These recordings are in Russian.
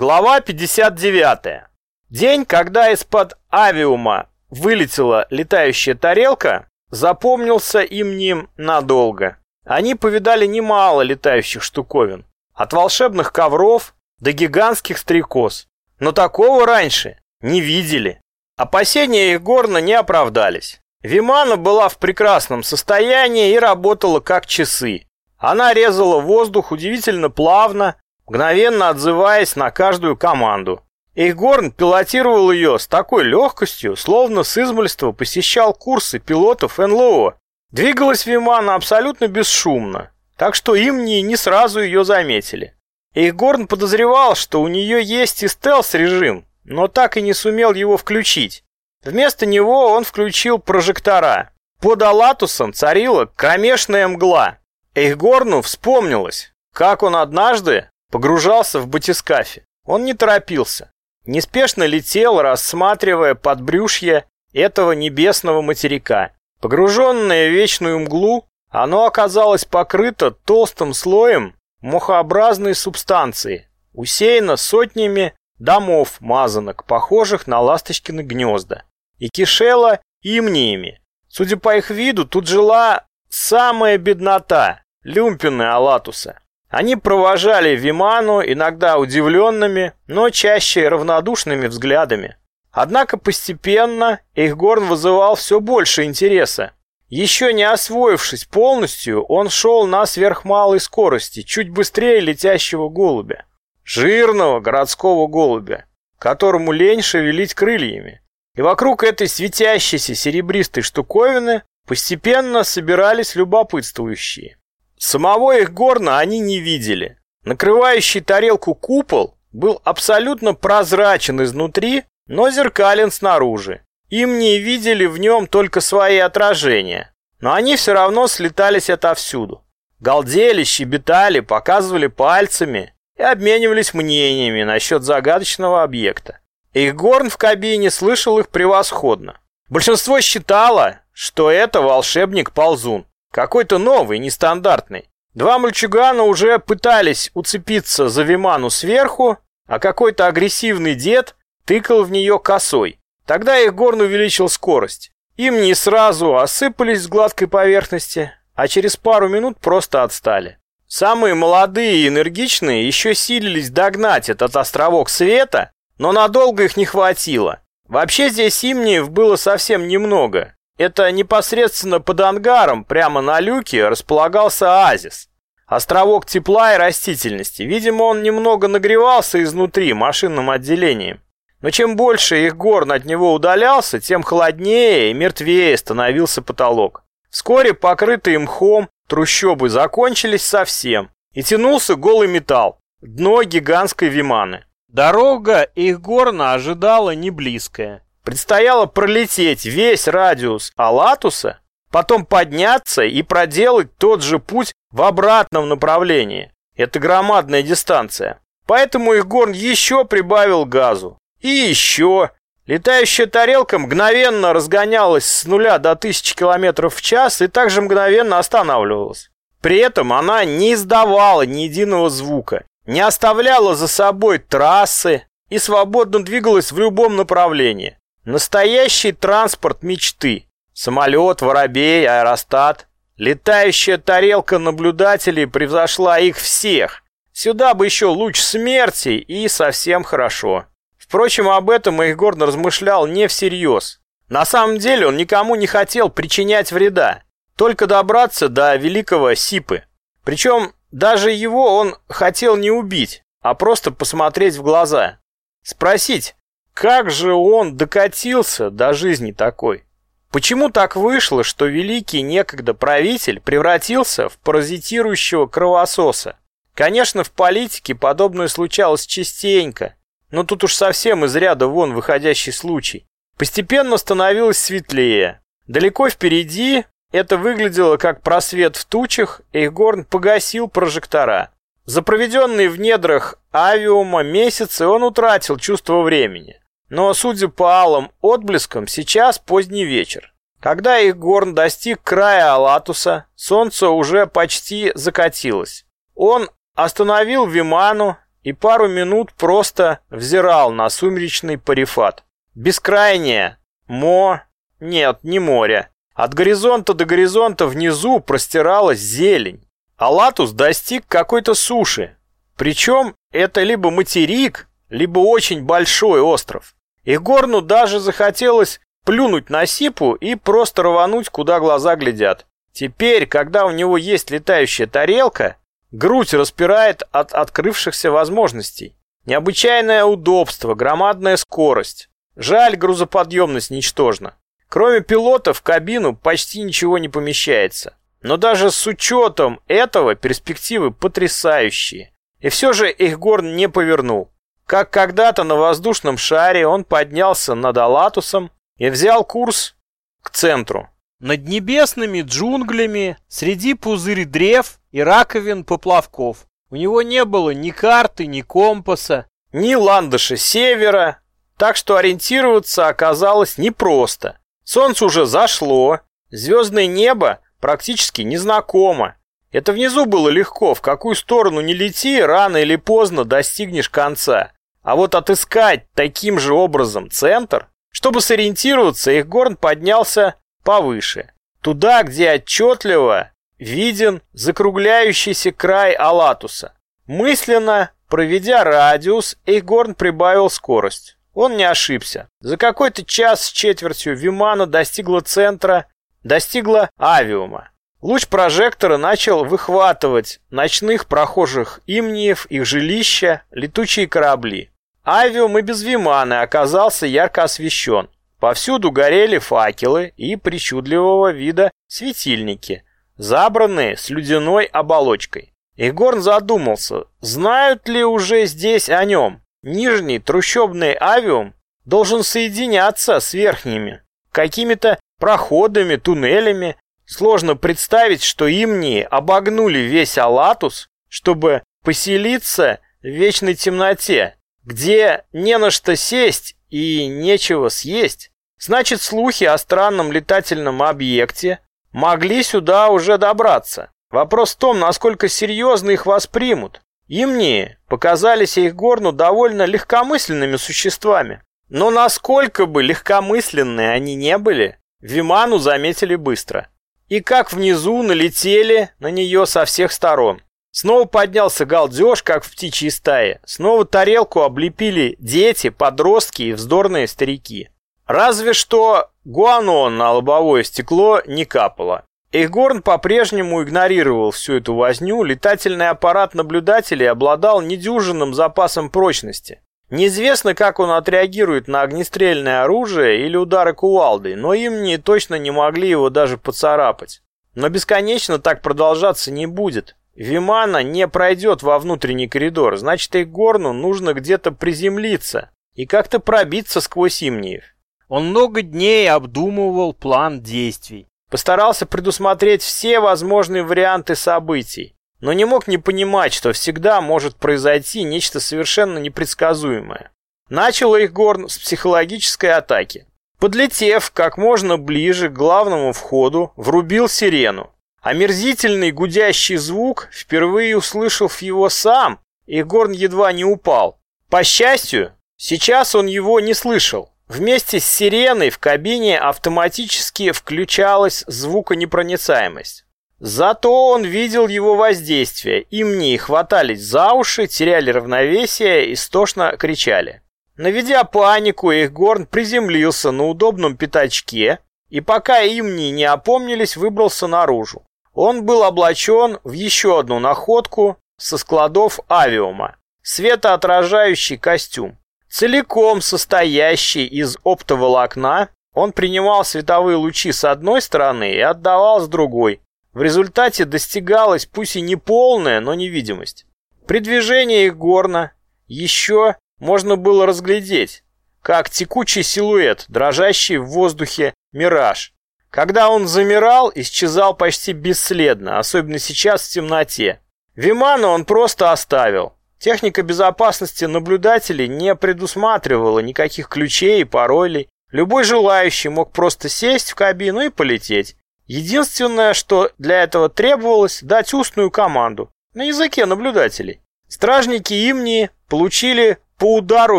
Глава 59. День, когда из-под авиума вылетела летающая тарелка, запомнился им ним надолго. Они повидали немало летающих штуковин. От волшебных ковров до гигантских стрекоз. Но такого раньше не видели. Опасения их горно не оправдались. Вимана была в прекрасном состоянии и работала как часы. Она резала воздух удивительно плавно, мгновенно отзываясь на каждую команду. Эйхгорн пилотировал ее с такой легкостью, словно с измольства посещал курсы пилотов НЛО. Двигалась Вимана абсолютно бесшумно, так что имни не сразу ее заметили. Эйхгорн подозревал, что у нее есть и стелс-режим, но так и не сумел его включить. Вместо него он включил прожектора. Под Алатусом царила кромешная мгла. Эйхгорну вспомнилось, как он однажды погружался в батискафе. Он не торопился. Неспешно летел, рассматривая подбрюшье этого небесного материка. Погруженное в вечную мглу, оно оказалось покрыто толстым слоем мохообразной субстанции, усеяно сотнями домов мазанок, похожих на ласточкины гнезда и кишела имниями. Судя по их виду, тут жила самая беднота, люмпины Алатуса. Они провожали Виману иногда удивленными, но чаще равнодушными взглядами. Однако постепенно Эйхгорн вызывал все больше интереса. Еще не освоившись полностью, он шел на сверхмалой скорости, чуть быстрее летящего голубя. Жирного городского голубя, которому лень шевелить крыльями. И вокруг этой светящейся серебристой штуковины постепенно собирались любопытствующие. Самого их горна они не видели. Накрывающий тарелку купол был абсолютно прозрачен изнутри, но зеркален снаружи. Им не видели в нем только свои отражения, но они все равно слетались отовсюду. Галдели, щебетали, показывали пальцами и обменивались мнениями насчет загадочного объекта. Их горн в кабине слышал их превосходно. Большинство считало, что это волшебник-ползун. Какой-то новый, нестандартный. Два мальчугана уже пытались уцепиться за Виману сверху, а какой-то агрессивный дед тыкал в нее косой. Тогда их горн увеличил скорость. Им не сразу осыпались с гладкой поверхности, а через пару минут просто отстали. Самые молодые и энергичные еще силились догнать этот островок света, но надолго их не хватило. Вообще здесь имниев было совсем немного. Это непосредственно под ангаром, прямо на люке, располагался оазис. Островок тепла и растительности. Видимо, он немного нагревался изнутри машинным отделением. Но чем больше их горн от него удалялся, тем холоднее и мертвее становился потолок. Вскоре покрытые мхом трущобы закончились совсем, и тянулся голый металл, дно гигантской виманы. Дорога их горна ожидала не близкая. Предстояло пролететь весь радиус Алатуса, потом подняться и проделать тот же путь в обратном направлении. Это громадная дистанция. Поэтому их горн еще прибавил газу. И еще. Летающая тарелка мгновенно разгонялась с нуля до тысячи километров в час и также мгновенно останавливалась. При этом она не издавала ни единого звука не оставляла за собой трассы и свободно двигалась в любом направлении. Настоящий транспорт мечты. Самолет, воробей, аэростат. Летающая тарелка наблюдателей превзошла их всех. Сюда бы еще луч смерти и совсем хорошо. Впрочем, об этом Эйхгорн размышлял не всерьез. На самом деле он никому не хотел причинять вреда, только добраться до великого Сипы. Причем даже его он хотел не убить, а просто посмотреть в глаза. Спросить, как же он докатился до жизни такой? Почему так вышло, что великий некогда правитель превратился в паразитирующего кровососа? Конечно, в политике подобное случалось частенько, но тут уж совсем из ряда вон выходящий случай. Постепенно становилось светлее. Далеко впереди это выглядело как просвет в тучах, и Горн погасил прожектора. За проведенные в недрах авиума месяцы он утратил чувство времени. Но, судя по алым отблескам, сейчас поздний вечер. Когда их Горн достиг края Алатуса, солнце уже почти закатилось. Он остановил Виману и пару минут просто взирал на сумеречный парифат. Бескрайнее. Мо... Нет, не море. От горизонта до горизонта внизу простиралась зелень. Алатус достиг какой-то суши. Причем это либо материк, либо очень большой остров. Игорну даже захотелось плюнуть на сипу и просто рвануть, куда глаза глядят. Теперь, когда у него есть летающая тарелка, грудь распирает от открывшихся возможностей. Необычайное удобство, громадная скорость. Жаль, грузоподъемность ничтожна. Кроме пилота в кабину почти ничего не помещается. Но даже с учетом этого перспективы потрясающие. И все же Эхгорн не повернул. Как когда-то на воздушном шаре он поднялся над Алатусом и взял курс к центру. Над небесными джунглями, среди пузырь древ и раковин поплавков. У него не было ни карты, ни компаса, ни ландыша севера, так что ориентироваться оказалось непросто. Солнце уже зашло, звездное небо практически незнакомо. Это внизу было легко, в какую сторону не лети, рано или поздно достигнешь конца. А вот отыскать таким же образом центр, чтобы сориентироваться, их горн поднялся повыше. Туда, где отчетливо виден закругляющийся край Алатуса. Мысленно, проведя радиус, Эйхгорн прибавил скорость. Он не ошибся. За какой-то час с четвертью Вимана достигла центра, достигла авиума. Луч прожектора начал выхватывать ночных прохожих имниев, их жилища, летучие корабли. Авиум и без Вимана оказался ярко освещен. Повсюду горели факелы и причудливого вида светильники, забранные с ледяной оболочкой. Игорн задумался, знают ли уже здесь о нем. Нижний трущобный авиум должен соединяться с верхними, какими-то проходами, туннелями. Сложно представить, что имнии обогнули весь Алатус, чтобы поселиться в вечной темноте, где не на что сесть и нечего съесть. Значит, слухи о странном летательном объекте могли сюда уже добраться. Вопрос в том, насколько серьезно их воспримут. Имнии показались их горну довольно легкомысленными существами. Но насколько бы легкомысленные они не были, Виману заметили быстро. И как внизу налетели на нее со всех сторон. Снова поднялся галдеж, как в птичьей стае. Снова тарелку облепили дети, подростки и вздорные старики. Разве что гуанон на лобовое стекло не капало. Эйхгорн по-прежнему игнорировал всю эту возню, летательный аппарат наблюдателей обладал недюжинным запасом прочности. Неизвестно, как он отреагирует на огнестрельное оружие или удары кувалдой, но им не точно не могли его даже поцарапать. Но бесконечно так продолжаться не будет. Вимана не пройдет во внутренний коридор, значит Эйхгорну нужно где-то приземлиться и как-то пробиться сквозь имниев. Он много дней обдумывал план действий. Постарался предусмотреть все возможные варианты событий, но не мог не понимать, что всегда может произойти нечто совершенно непредсказуемое. Начал Эйхгорн с психологической атаки. Подлетев как можно ближе к главному входу, врубил сирену. Омерзительный гудящий звук, впервые услышав его сам, Эйхгорн едва не упал. По счастью, сейчас он его не слышал. Вместе с сиреной в кабине автоматически включалась звуконепроницаемость. Зато он видел его воздействие, и мне хватались за уши, теряли равновесие и стошно кричали. Наведя панику, Эхгорн приземлился на удобном пятачке, и пока имни не опомнились, выбрался наружу. Он был облачен в еще одну находку со складов авиума, светоотражающий костюм. Целиком состоящий из оптоволокна, он принимал световые лучи с одной стороны и отдавал с другой. В результате достигалась пусть и не полная, но невидимость. При движении горна еще можно было разглядеть, как текучий силуэт, дрожащий в воздухе мираж. Когда он замирал, исчезал почти бесследно, особенно сейчас в темноте. Вимана он просто оставил. Техника безопасности наблюдателей не предусматривала никаких ключей и паролей. Любой желающий мог просто сесть в кабину и полететь. Единственное, что для этого требовалось, дать устную команду на языке наблюдателей. Стражники Имни получили по удару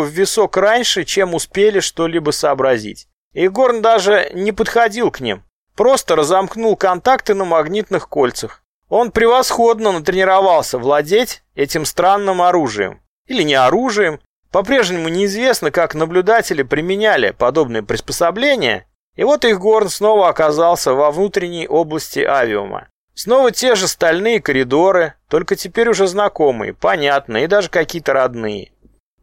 в висок раньше, чем успели что-либо сообразить. Игорн даже не подходил к ним, просто разомкнул контакты на магнитных кольцах. Он превосходно натренировался владеть этим странным оружием. Или не оружием. По-прежнему неизвестно, как наблюдатели применяли подобные приспособления. И вот Игорн снова оказался во внутренней области авиума. Снова те же стальные коридоры, только теперь уже знакомые, понятные и даже какие-то родные.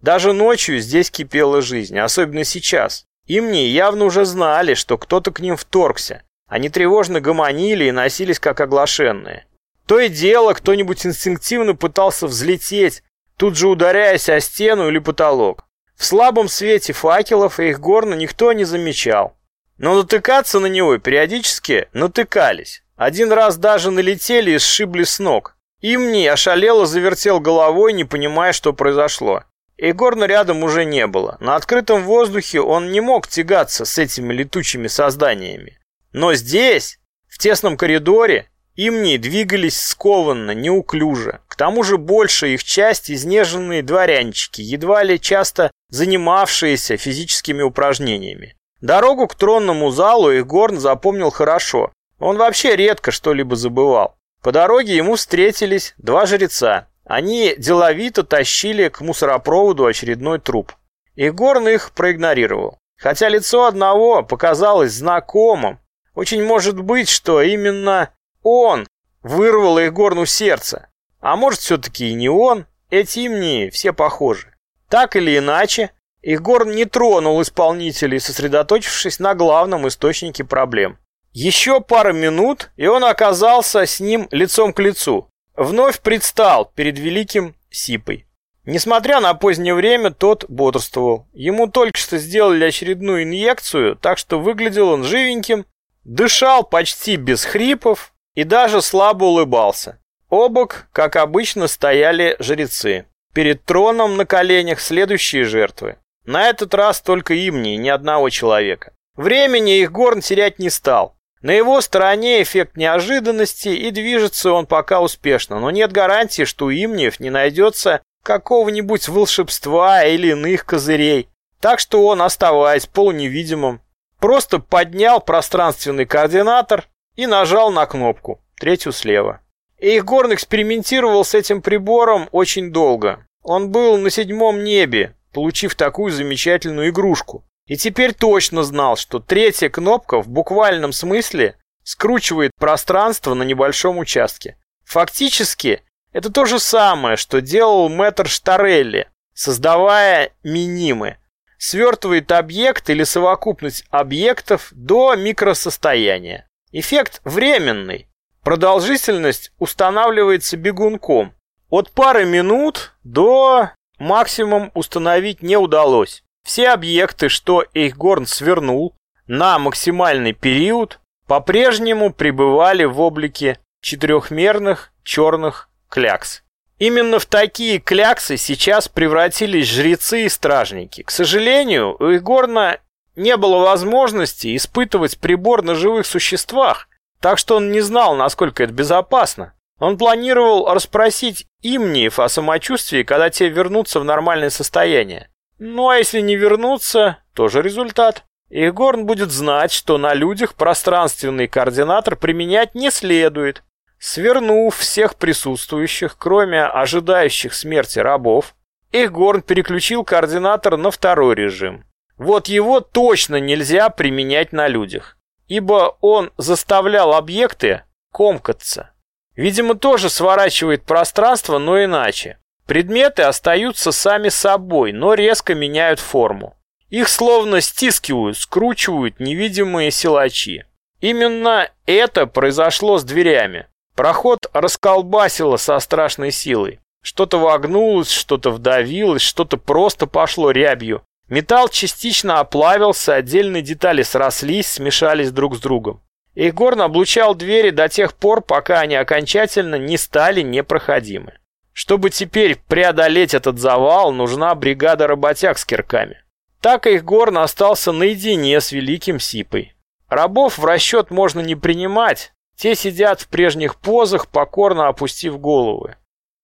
Даже ночью здесь кипела жизнь, особенно сейчас. Имни явно уже знали, что кто-то к ним вторгся. Они тревожно гомонили и носились как оглашенные. То и дело, кто-нибудь инстинктивно пытался взлететь, тут же ударяясь о стену или потолок. В слабом свете факелов их горно никто не замечал. Но натыкаться на него периодически натыкались. Один раз даже налетели и сшибли с ног. Имни ошалело завертел головой, не понимая, что произошло. Егорна рядом уже не было. На открытом воздухе он не мог тягаться с этими летучими созданиями. Но здесь, в тесном коридоре, имни двигались скованно, неуклюже. К тому же большая их часть изнеженные дворянчики, едва ли часто занимавшиеся физическими упражнениями. Дорогу к тронному залу Игорн запомнил хорошо. Он вообще редко что-либо забывал. По дороге ему встретились два жреца. Они деловито тащили к мусоропроводу очередной труп. Игорн их проигнорировал. Хотя лицо одного показалось знакомым. Очень может быть, что именно он вырвал Игорну сердце. А может, все-таки и не он. Эти имни все похожи. Так или иначе, Игорн не тронул исполнителей, сосредоточившись на главном источнике проблем. Еще пара минут, и он оказался с ним лицом к лицу вновь предстал перед великим Сипой. Несмотря на позднее время, тот бодрствовал. Ему только что сделали очередную инъекцию, так что выглядел он живеньким, дышал почти без хрипов и даже слабо улыбался. Обок, как обычно, стояли жрецы. Перед троном на коленях следующие жертвы. На этот раз только имни, ни одного человека. Времени их Горн терять не стал. На его стороне эффект неожиданности, и движется он пока успешно, но нет гарантии, что у Имниев не найдется какого-нибудь волшебства или иных козырей. Так что он, оставаясь полуневидимым, просто поднял пространственный координатор и нажал на кнопку, третью слева. Эйхгорн экспериментировал с этим прибором очень долго. Он был на седьмом небе, получив такую замечательную игрушку. И теперь точно знал, что третья кнопка в буквальном смысле скручивает пространство на небольшом участке. Фактически, это то же самое, что делал мэтр Штарелли, создавая минимы. Свертывает объект или совокупность объектов до микросостояния. Эффект временный. Продолжительность устанавливается бегунком. От пары минут до максимум установить не удалось. Все объекты, что Эйхгорн свернул на максимальный период, по-прежнему пребывали в облике четырехмерных черных клякс. Именно в такие кляксы сейчас превратились жрецы и стражники. К сожалению, у Игорна не было возможности испытывать прибор на живых существах, так что он не знал, насколько это безопасно. Он планировал расспросить имниев о самочувствии, когда те вернутся в нормальное состояние. Ну а если не вернуться, тоже результат. Игорн будет знать, что на людях пространственный координатор применять не следует. Свернув всех присутствующих, кроме ожидающих смерти рабов, Игорн переключил координатор на второй режим. Вот его точно нельзя применять на людях, ибо он заставлял объекты комкаться. Видимо, тоже сворачивает пространство, но иначе. Предметы остаются сами собой, но резко меняют форму. Их словно стискивают, скручивают невидимые силачи. Именно это произошло с дверями. Проход расколбасило со страшной силой. Что-то вогнулось, что-то вдавилось, что-то просто пошло рябью. Металл частично оплавился, отдельные детали срослись, смешались друг с другом. Игорн облучал двери до тех пор, пока они окончательно не стали непроходимы. Чтобы теперь преодолеть этот завал, нужна бригада работяг с кирками. Так их Горн остался наедине с Великим Сипой. Рабов в расчет можно не принимать, те сидят в прежних позах, покорно опустив головы.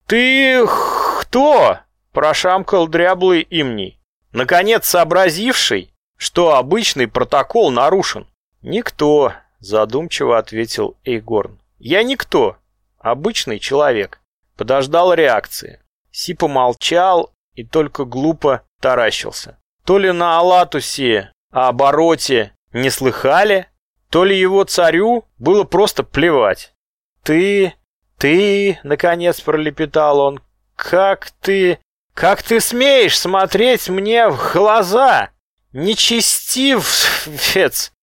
«Ты... «Кто?» – прошамкал дряблый имний, наконец сообразивший, что обычный протокол нарушен. «Никто», – задумчиво ответил Эйгорн. «Я никто, обычный человек». Подождал реакции. Си помолчал и только глупо таращился. То ли на Алатусе, о обороте не слыхали, то ли его царю было просто плевать. «Ты... ты...» — наконец пролепетал он. «Как ты... как ты смеешь смотреть мне в глаза? Нечестивец!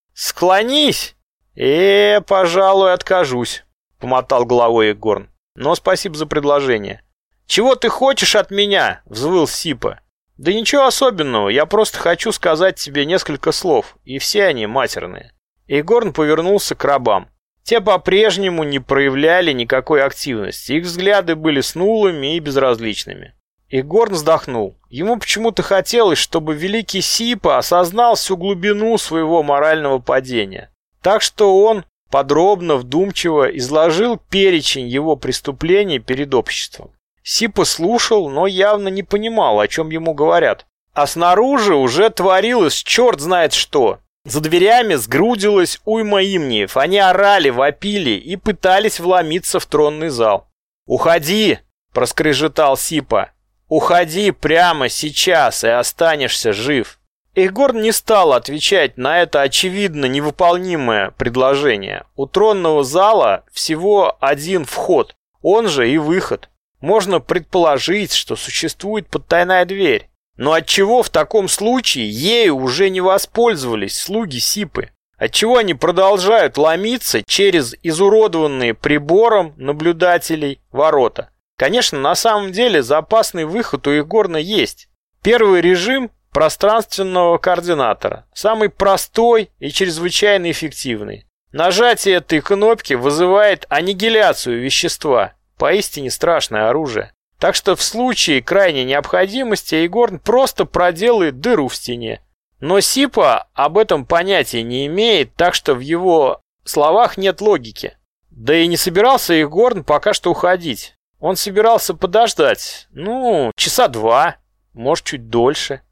Склонись!» «Э, пожалуй, откажусь», — помотал головой Егорн. «Но спасибо за предложение». «Чего ты хочешь от меня?» — взвыл Сипа. «Да ничего особенного, я просто хочу сказать тебе несколько слов, и все они матерные». Егорн повернулся к рабам. Те по-прежнему не проявляли никакой активности, их взгляды были снулыми и безразличными. Егорн вздохнул. Ему почему-то хотелось, чтобы великий Сипа осознал всю глубину своего морального падения. Так что он подробно, вдумчиво изложил перечень его преступлений перед обществом. Сипа слушал, но явно не понимал, о чем ему говорят. А снаружи уже творилось черт знает что. За дверями сгрудилась уйма имниев. Они орали, вопили и пытались вломиться в тронный зал. «Уходи!» – проскрежетал Сипа. «Уходи прямо сейчас и останешься жив!» Егор не стал отвечать на это очевидно невыполнимое предложение. У тронного зала всего один вход, он же и выход. Можно предположить, что существует подтайная дверь. Но отчего в таком случае ею уже не воспользовались слуги Сипы? Отчего они продолжают ломиться через изуродованные прибором наблюдателей ворота? Конечно, на самом деле запасный выход у Егорна есть. Первый режим пространственного координатора. Самый простой и чрезвычайно эффективный. Нажатие этой кнопки вызывает аннигиляцию вещества. Поистине страшное оружие. Так что в случае крайней необходимости Егорн просто проделает дыру в стене. Но Сипа об этом понятия не имеет, так что в его словах нет логики. Да и не собирался Егорн пока что уходить. Он собирался подождать, ну, часа два, может, чуть дольше.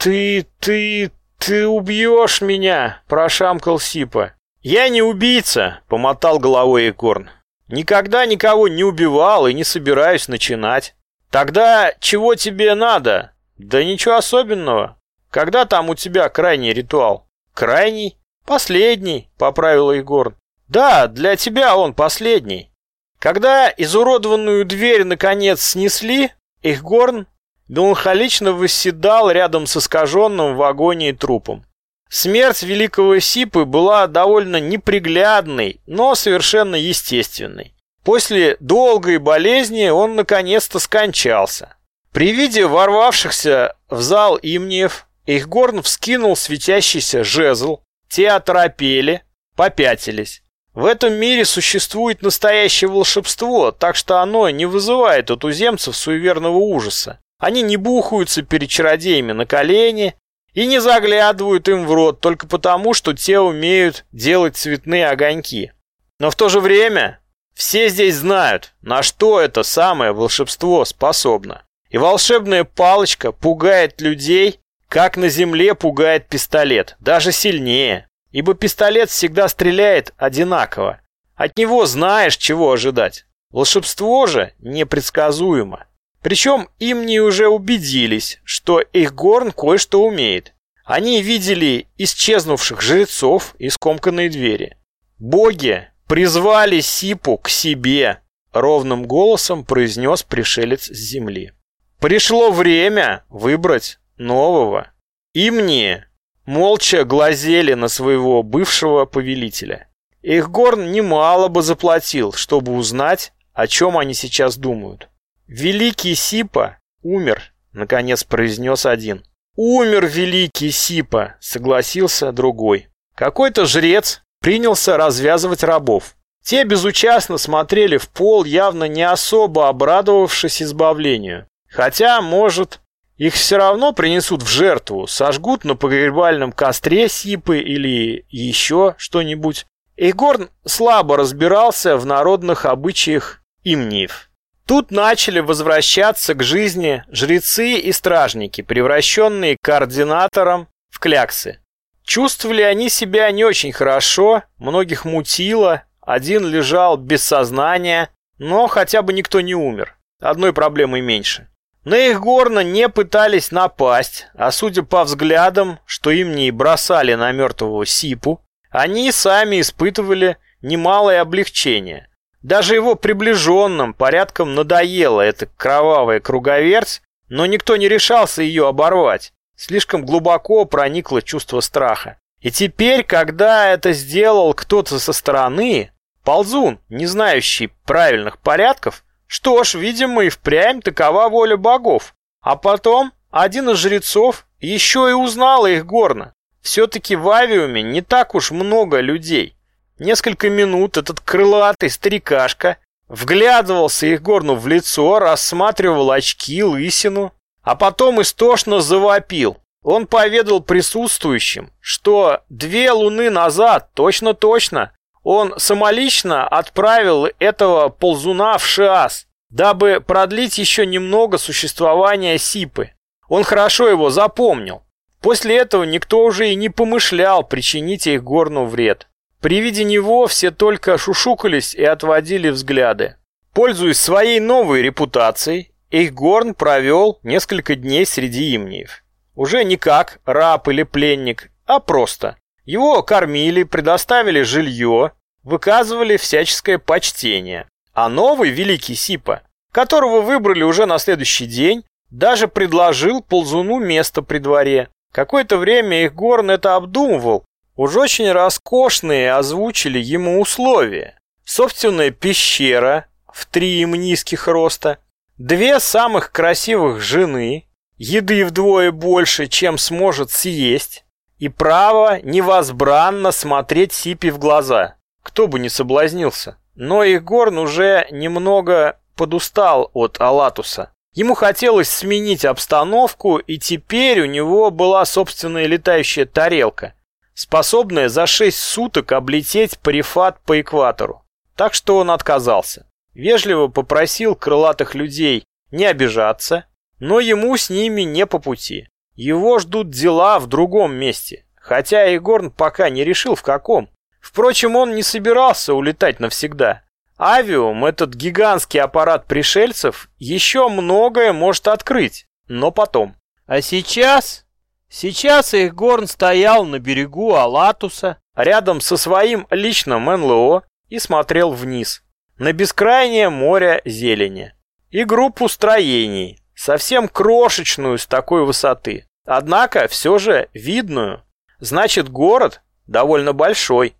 «Ты, ты, ты убьешь меня!» – прошамкал Сипа. «Я не убийца!» – помотал головой Егорн. «Никогда никого не убивал и не собираюсь начинать. Тогда чего тебе надо? Да ничего особенного. Когда там у тебя крайний ритуал? Крайний? Последний, поправил Егор. Да, для тебя он последний. Когда изуродованную дверь наконец снесли, Ихгорн меланхолично восседал рядом с искаженным в агонии трупом. Смерть великого Сипы была довольно неприглядной, но совершенно естественной. После долгой болезни он наконец-то скончался. При виде ворвавшихся в зал имниев, Ихгорн вскинул светящийся жезл, те оторопели, попятились. В этом мире существует настоящее волшебство, так что оно не вызывает у туземцев суеверного ужаса. Они не бухаются перед чародеями на колени и не заглядывают им в рот только потому, что те умеют делать цветные огоньки. Но в то же время все здесь знают, на что это самое волшебство способно. И волшебная палочка пугает людей, как на земле пугает пистолет, даже сильнее. Ибо пистолет всегда стреляет одинаково. От него знаешь, чего ожидать. Волшебство же непредсказуемо. Причем им не уже убедились, что их горн кое-что умеет. Они видели исчезнувших жрецов и скомканные двери. Боги призвали Сипу к себе», — ровным голосом произнес пришелец с земли. «Пришло время выбрать нового. Имни молча глазели на своего бывшего повелителя. Их горн немало бы заплатил, чтобы узнать, о чем они сейчас думают. «Великий Сипа умер», — наконец произнес один. «Умер великий Сипа», — согласился другой. Какой-то жрец принялся развязывать рабов. Те безучастно смотрели в пол, явно не особо обрадовавшись избавлению. Хотя, может, их все равно принесут в жертву, сожгут на погребальном костре сипы или еще что-нибудь. Игорн слабо разбирался в народных обычаях имниев. Тут начали возвращаться к жизни жрецы и стражники, превращенные координатором в кляксы. Чувствовали они себя не очень хорошо, многих мутило, один лежал без сознания, но хотя бы никто не умер. Одной проблемой меньше. На их горно не пытались напасть, а судя по взглядам, что им не бросали на мертвого Сипу, они сами испытывали немалое облегчение. Даже его приближенным порядком надоела эта кровавая круговерть, но никто не решался ее оборвать. Слишком глубоко проникло чувство страха. И теперь, когда это сделал кто-то со стороны, ползун, не знающий правильных порядков, что ж, видимо, и впрямь такова воля богов. А потом один из жрецов еще и узнал их горно. Все-таки в авиуме не так уж много людей. Несколько минут этот крылатый старикашка вглядывался их горну в лицо, рассматривал очки, лысину, а потом истошно завопил. Он поведал присутствующим, что две луны назад, точно-точно, он самолично отправил этого ползуна в Шиас, дабы продлить еще немного существования Сипы. Он хорошо его запомнил. После этого никто уже и не помышлял причинить их горну вред. При виде него все только шушукались и отводили взгляды. Пользуясь своей новой репутацией, Эйхгорн провел несколько дней среди имниев. Уже не как раб или пленник, а просто. Его кормили, предоставили жилье, выказывали всяческое почтение. А новый великий Сипа, которого выбрали уже на следующий день, даже предложил ползуну место при дворе. Какое-то время Эйхгорн это обдумывал, Уж очень роскошные озвучили ему условия. Собственная пещера в три им низких роста, две самых красивых жены, еды вдвое больше, чем сможет съесть, и право невозбранно смотреть Сипи в глаза. Кто бы не соблазнился. Но Игорн уже немного подустал от Алатуса. Ему хотелось сменить обстановку, и теперь у него была собственная летающая тарелка – способная за шесть суток облететь парифат по экватору. Так что он отказался. Вежливо попросил крылатых людей не обижаться, но ему с ними не по пути. Его ждут дела в другом месте, хотя Егорн пока не решил в каком. Впрочем, он не собирался улетать навсегда. Авиум, этот гигантский аппарат пришельцев, еще многое может открыть, но потом. А сейчас Сейчас их Горн стоял на берегу Алатуса, рядом со своим личным НЛО и смотрел вниз, на бескрайнее море зелени. И группу строений, совсем крошечную с такой высоты, однако все же видную. Значит, город довольно большой.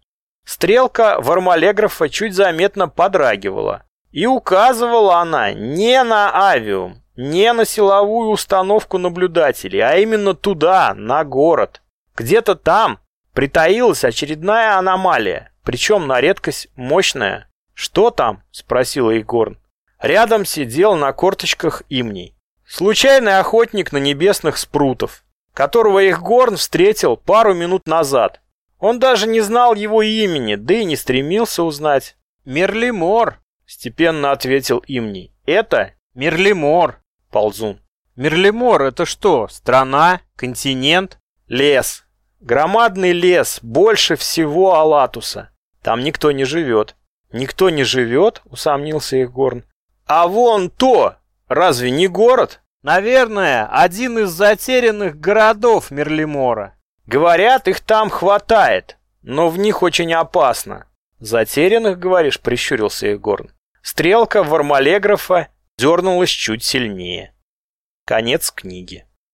Стрелка вармалеграфа чуть заметно подрагивала. И указывала она не на авиум, не на силовую установку наблюдателей, а именно туда, на город. Где-то там притаилась очередная аномалия, причем на редкость мощная. «Что там?» – спросил Егорн. Рядом сидел на корточках имний. Случайный охотник на небесных спрутов, которого Егорн встретил пару минут назад. Он даже не знал его имени, да и не стремился узнать. «Мерлимор», – степенно ответил имний. «Это Мерлимор». Ползун. Мерлимор это что? Страна? Континент? Лес. Громадный лес, больше всего Алатуса. Там никто не живет. Никто не живет, усомнился Егорн. А вон то! Разве не город? Наверное, один из затерянных городов Мерлимора. Говорят, их там хватает, но в них очень опасно. Затерянных, говоришь, прищурился Егорн. Стрелка вармалеграфа дернулась чуть сильнее. Конец книги.